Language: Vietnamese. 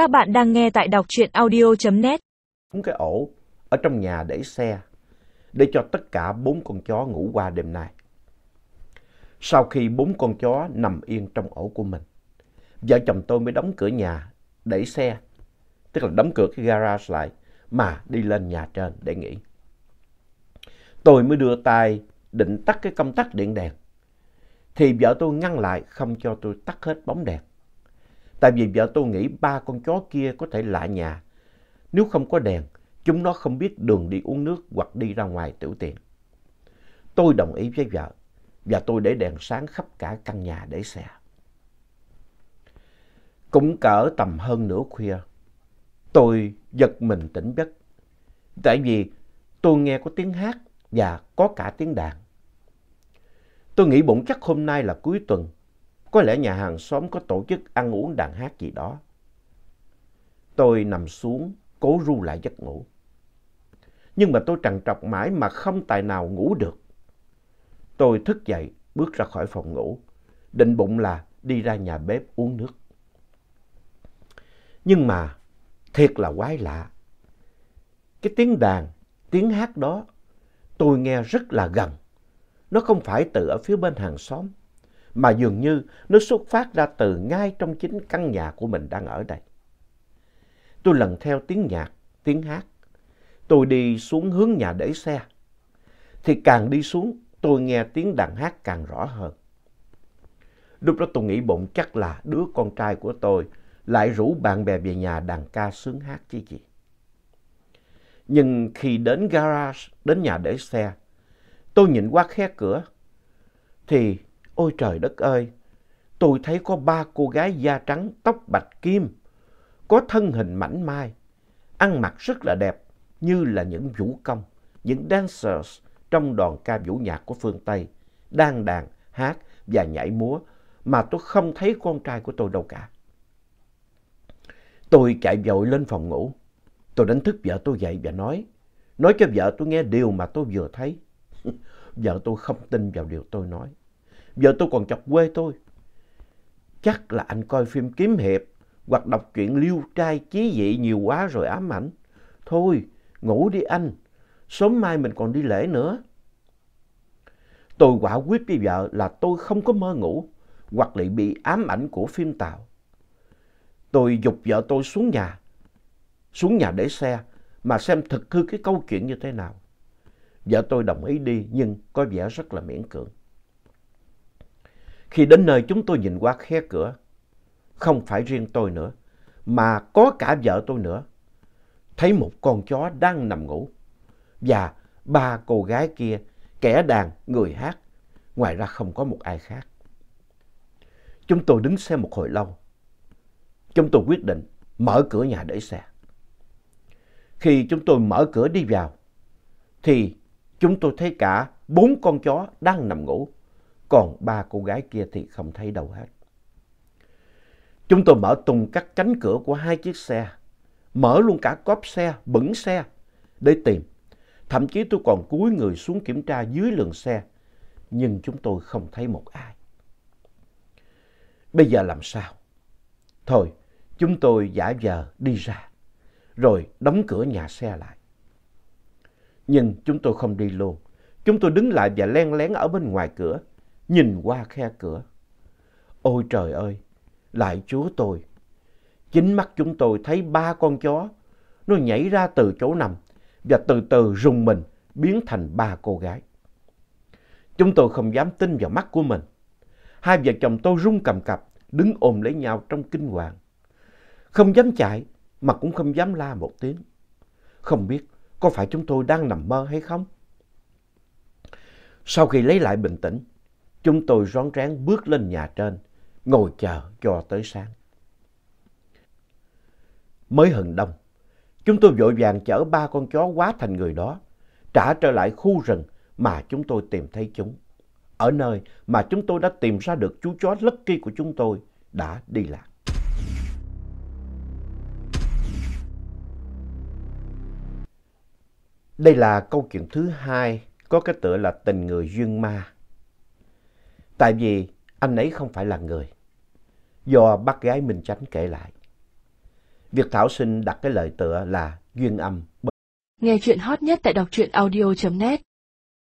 Các bạn đang nghe tại đọc truyện audio.net. cái ổ ở trong nhà để xe để cho tất cả bốn con chó ngủ qua đêm nay. Sau khi bốn con chó nằm yên trong ổ của mình, vợ chồng tôi mới đóng cửa nhà để xe, tức là đóng cửa cái garage lại mà đi lên nhà trên để nghỉ. Tôi mới đưa tay định tắt cái công tắc điện đèn, thì vợ tôi ngăn lại không cho tôi tắt hết bóng đèn. Tại vì vợ tôi nghĩ ba con chó kia có thể lạ nhà. Nếu không có đèn, chúng nó không biết đường đi uống nước hoặc đi ra ngoài tiểu tiện. Tôi đồng ý với vợ và tôi để đèn sáng khắp cả căn nhà để xe. Cũng cỡ tầm hơn nửa khuya, tôi giật mình tỉnh giấc. Tại vì tôi nghe có tiếng hát và có cả tiếng đàn. Tôi nghĩ bụng chắc hôm nay là cuối tuần có lẽ nhà hàng xóm có tổ chức ăn uống đàn hát gì đó. Tôi nằm xuống, cố ru lại giấc ngủ. Nhưng mà tôi trằn trọc mãi mà không tài nào ngủ được. Tôi thức dậy, bước ra khỏi phòng ngủ, định bụng là đi ra nhà bếp uống nước. Nhưng mà thiệt là quái lạ. Cái tiếng đàn, tiếng hát đó tôi nghe rất là gần. Nó không phải từ ở phía bên hàng xóm mà dường như nó xuất phát ra từ ngay trong chính căn nhà của mình đang ở đây. Tôi lần theo tiếng nhạc, tiếng hát. Tôi đi xuống hướng nhà để xe. Thì càng đi xuống, tôi nghe tiếng đàn hát càng rõ hơn. Lúc đó tôi nghĩ bụng chắc là đứa con trai của tôi lại rủ bạn bè về nhà đàn ca sướng hát chứ gì. Nhưng khi đến garage, đến nhà để xe, tôi nhìn qua khe cửa, thì Ôi trời đất ơi! Tôi thấy có ba cô gái da trắng, tóc bạch kim, có thân hình mảnh mai, ăn mặc rất là đẹp như là những vũ công, những dancers trong đoàn ca vũ nhạc của phương Tây, đang đàn, hát và nhảy múa mà tôi không thấy con trai của tôi đâu cả. Tôi chạy vội lên phòng ngủ. Tôi đánh thức vợ tôi dậy và nói, nói cho vợ tôi nghe điều mà tôi vừa thấy. vợ tôi không tin vào điều tôi nói. Giờ tôi còn chọc quê tôi. Chắc là anh coi phim kiếm hiệp hoặc đọc truyện liêu trai chí dị nhiều quá rồi ám ảnh. Thôi, ngủ đi anh. Sớm mai mình còn đi lễ nữa. Tôi quả quyết với vợ là tôi không có mơ ngủ hoặc lại bị ám ảnh của phim tạo. Tôi dục vợ tôi xuống nhà, xuống nhà để xe mà xem thực hư cái câu chuyện như thế nào. Vợ tôi đồng ý đi nhưng có vẻ rất là miễn cưỡng. Khi đến nơi chúng tôi nhìn qua khe cửa, không phải riêng tôi nữa, mà có cả vợ tôi nữa. Thấy một con chó đang nằm ngủ và ba cô gái kia, kẻ đàn, người hát, ngoài ra không có một ai khác. Chúng tôi đứng xem một hồi lâu. Chúng tôi quyết định mở cửa nhà để xe. Khi chúng tôi mở cửa đi vào, thì chúng tôi thấy cả bốn con chó đang nằm ngủ còn ba cô gái kia thì không thấy đâu hết. Chúng tôi mở tung các cánh cửa của hai chiếc xe, mở luôn cả cốp xe, bẩn xe để tìm. Thậm chí tôi còn cúi người xuống kiểm tra dưới lường xe, nhưng chúng tôi không thấy một ai. Bây giờ làm sao? Thôi, chúng tôi giả vờ đi ra, rồi đóng cửa nhà xe lại. Nhưng chúng tôi không đi luôn. Chúng tôi đứng lại và len lén ở bên ngoài cửa, nhìn qua khe cửa. Ôi trời ơi, lại chúa tôi. Chính mắt chúng tôi thấy ba con chó, nó nhảy ra từ chỗ nằm và từ từ rùng mình biến thành ba cô gái. Chúng tôi không dám tin vào mắt của mình. Hai vợ chồng tôi run cầm cập, đứng ôm lấy nhau trong kinh hoàng. Không dám chạy, mà cũng không dám la một tiếng. Không biết có phải chúng tôi đang nằm mơ hay không? Sau khi lấy lại bình tĩnh, Chúng tôi rón rén bước lên nhà trên, ngồi chờ cho tới sáng. Mới hừng đông, chúng tôi vội vàng chở ba con chó quá thành người đó, trả trở lại khu rừng mà chúng tôi tìm thấy chúng. Ở nơi mà chúng tôi đã tìm ra được chú chó Lucky của chúng tôi đã đi lạc. Đây là câu chuyện thứ hai có cái tựa là tình người duyên ma. Tại vì anh ấy không phải là người. Do bác gái Minh Chánh kể lại. việc Thảo sinh đặt cái lời tựa là duyên âm. Nghe chuyện hot nhất tại đọc truyện audio.net